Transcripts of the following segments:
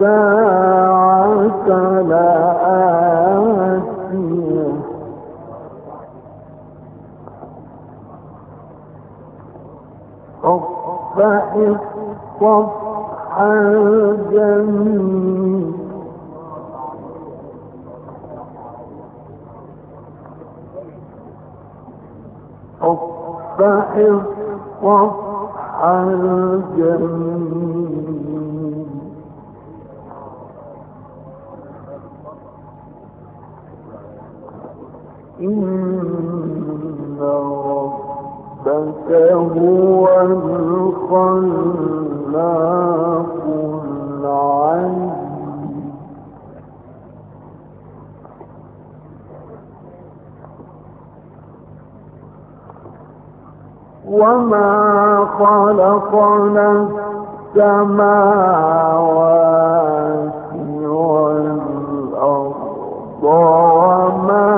الساعة لآتية الجميل الجميل إن ربك هو الخلاق وما خلقنا السماوات والأرض وما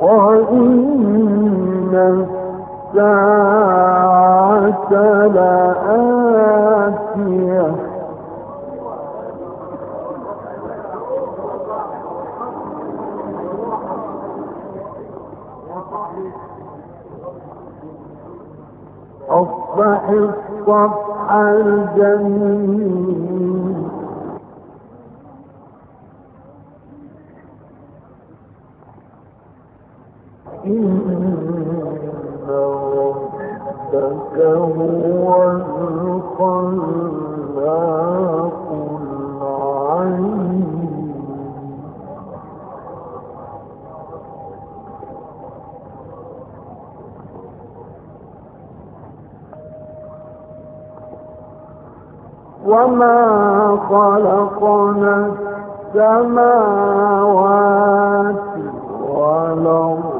وإن الساعة لآتية أصبح الصفح الجميل إن ربك هو الخلاق العليم وما خلقنا السماوات والأرض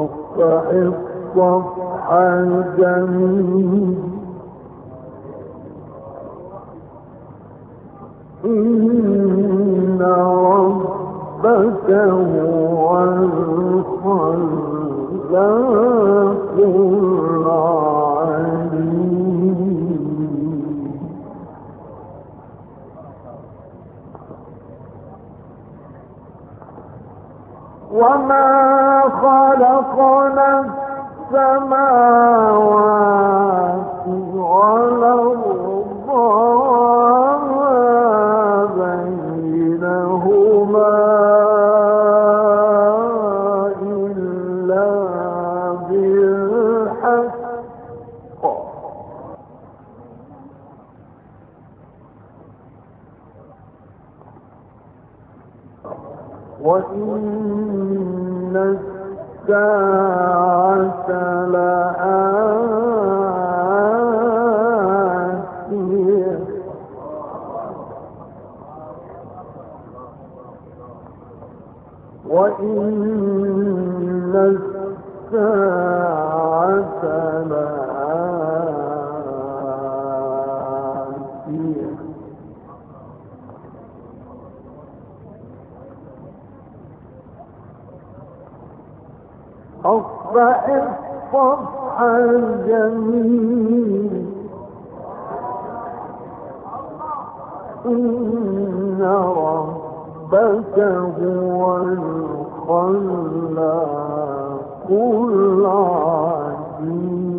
فاصفح الصفح الجميل. إن ربك هو الخلاق. وما خلقنا السماوات والأرض وإن الساعة لآتية وإن الساعة لآتية أصبح الصفح الجميل إن ربك هو الخلاق العليم